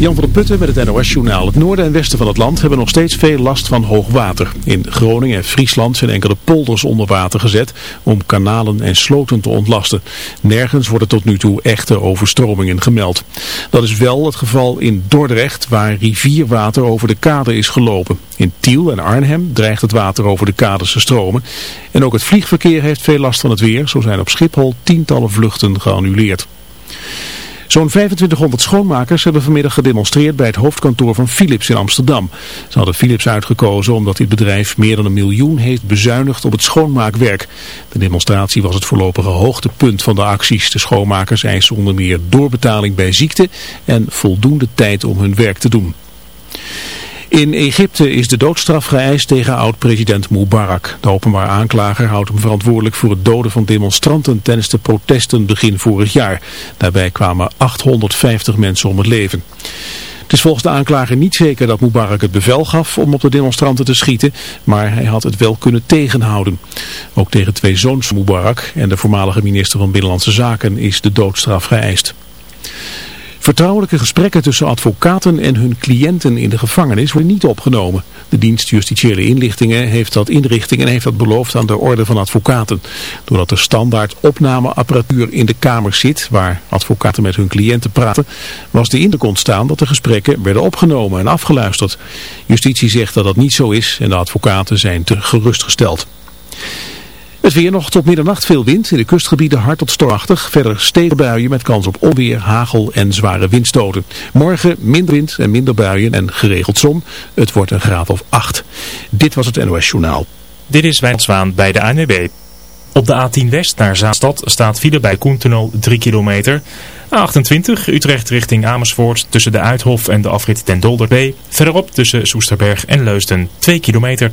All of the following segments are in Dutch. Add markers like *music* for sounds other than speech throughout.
Jan van der Putten met het NOS-journaal. Het noorden en westen van het land hebben nog steeds veel last van hoog water. In Groningen en Friesland zijn enkele polders onder water gezet om kanalen en sloten te ontlasten. Nergens worden tot nu toe echte overstromingen gemeld. Dat is wel het geval in Dordrecht waar rivierwater over de kade is gelopen. In Tiel en Arnhem dreigt het water over de kades te stromen. En ook het vliegverkeer heeft veel last van het weer. Zo zijn op Schiphol tientallen vluchten geannuleerd. Zo'n 2500 schoonmakers hebben vanmiddag gedemonstreerd bij het hoofdkantoor van Philips in Amsterdam. Ze hadden Philips uitgekozen omdat dit bedrijf meer dan een miljoen heeft bezuinigd op het schoonmaakwerk. De demonstratie was het voorlopige hoogtepunt van de acties. De schoonmakers eisen onder meer doorbetaling bij ziekte en voldoende tijd om hun werk te doen. In Egypte is de doodstraf geëist tegen oud-president Mubarak. De openbaar aanklager houdt hem verantwoordelijk voor het doden van demonstranten tijdens de protesten begin vorig jaar. Daarbij kwamen 850 mensen om het leven. Het is volgens de aanklager niet zeker dat Mubarak het bevel gaf om op de demonstranten te schieten, maar hij had het wel kunnen tegenhouden. Ook tegen twee zoons van Mubarak en de voormalige minister van Binnenlandse Zaken is de doodstraf geëist. Vertrouwelijke gesprekken tussen advocaten en hun cliënten in de gevangenis worden niet opgenomen. De dienst Justitiële Inlichtingen heeft dat inrichting en heeft dat beloofd aan de orde van advocaten. Doordat er standaard opnameapparatuur in de kamer zit, waar advocaten met hun cliënten praten, was de indruk ontstaan dat de gesprekken werden opgenomen en afgeluisterd. Justitie zegt dat dat niet zo is en de advocaten zijn te gerustgesteld. Het weer nog tot middernacht veel wind. In de kustgebieden hard tot stormachtig. Verder stevige buien met kans op onweer, hagel en zware windstoten. Morgen minder wind en minder buien en geregeld zon. Het wordt een graad of 8. Dit was het NOS Journaal. Dit is Wijnswaan bij de ANWB. Op de A10 West naar Zaanstad staat file bij Koentunnel 3 kilometer. A28 Utrecht richting Amersfoort tussen de Uithof en de afrit ten Dolderbe. Verderop tussen Soesterberg en Leusden 2 kilometer.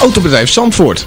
Autobedrijf Zandvoort.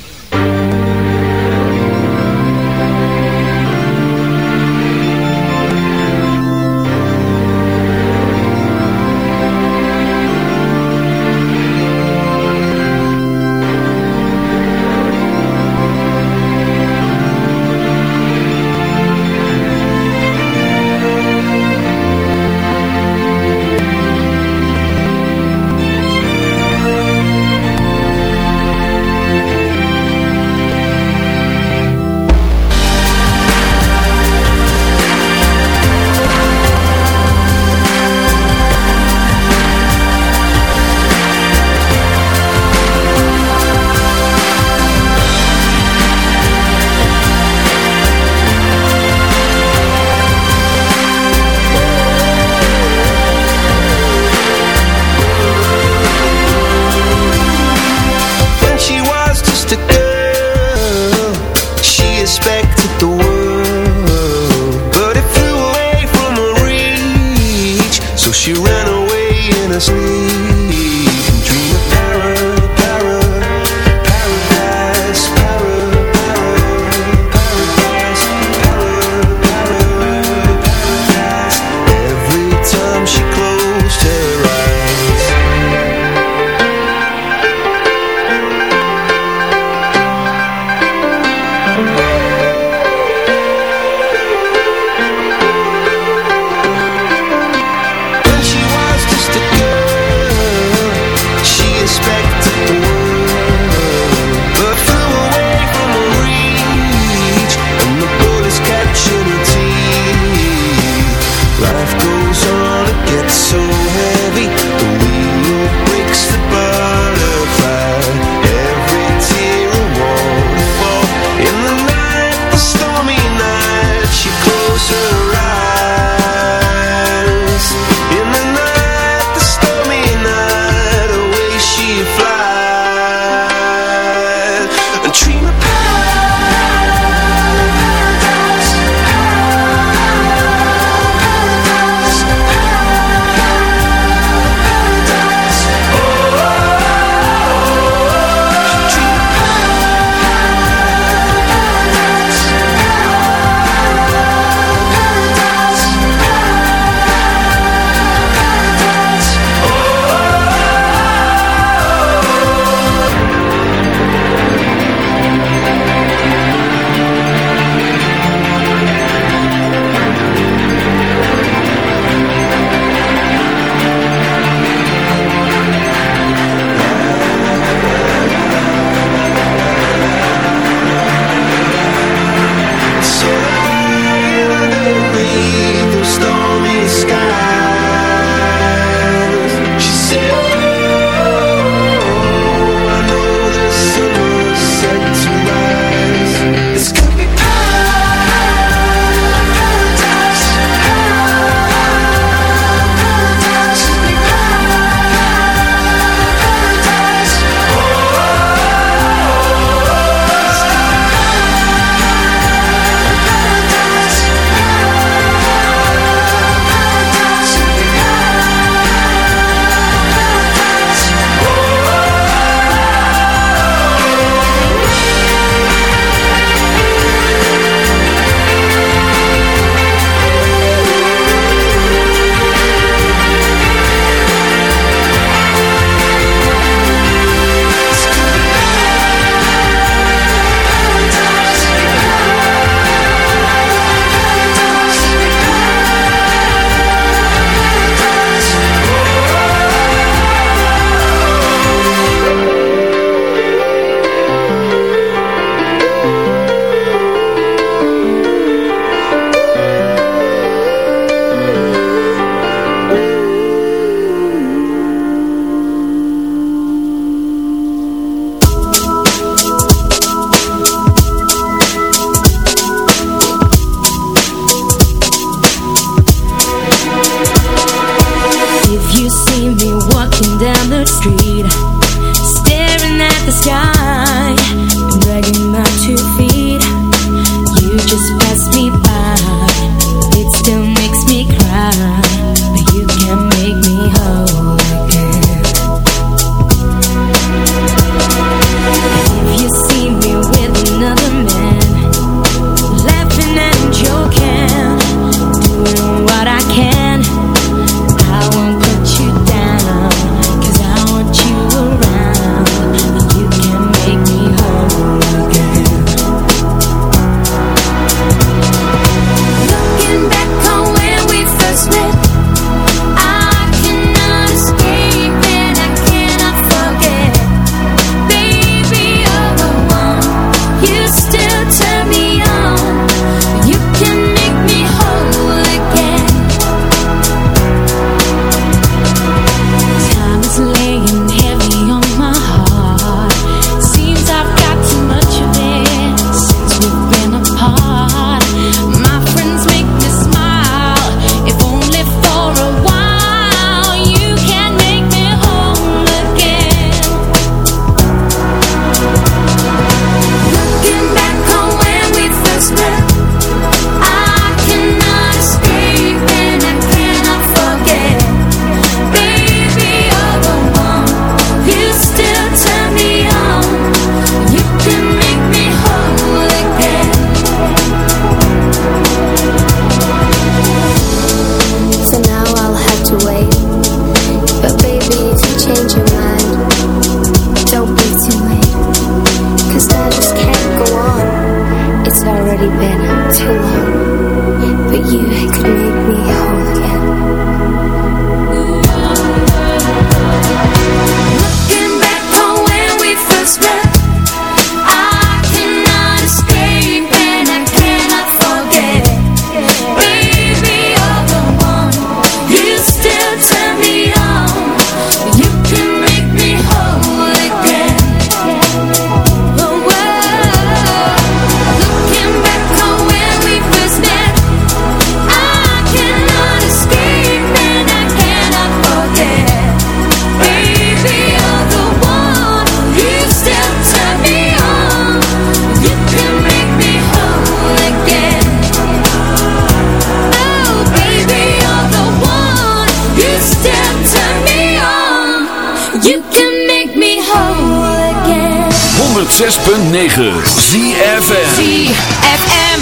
You can make me whole again. 106.9 ZFM ZFM.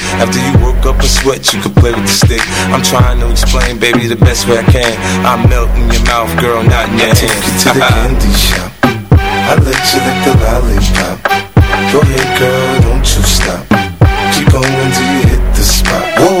After you woke up a sweat, you could play with the stick. I'm trying to explain, baby, the best way I can. I melt in your mouth, girl, not in your I take hand. you to the *laughs* candy shop. I let you lick the lollipop. Go ahead, girl, don't you stop. Keep going till you hit the spot. Whoa.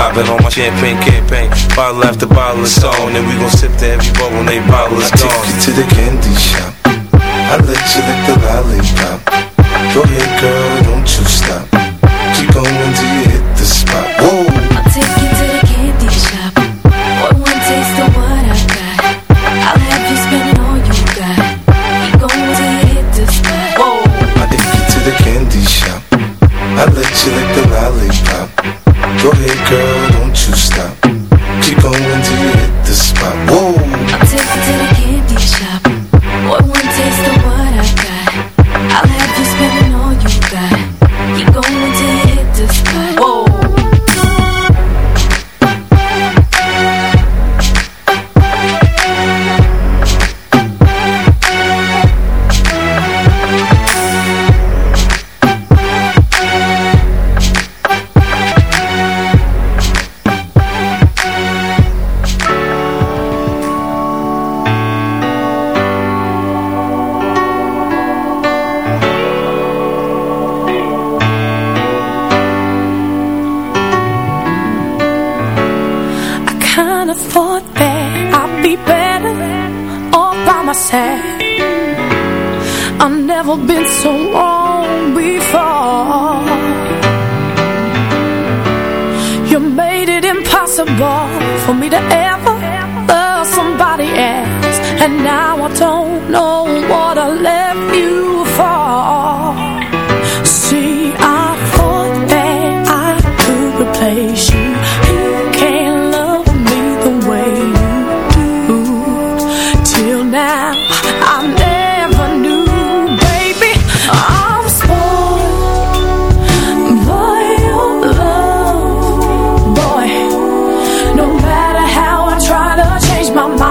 popping on my champagne campaign. Bottle after bottle, it's on, and we gon' sip to every bubble, and they bottle is I take you to the candy shop. I let you lick the lollipop. My mind,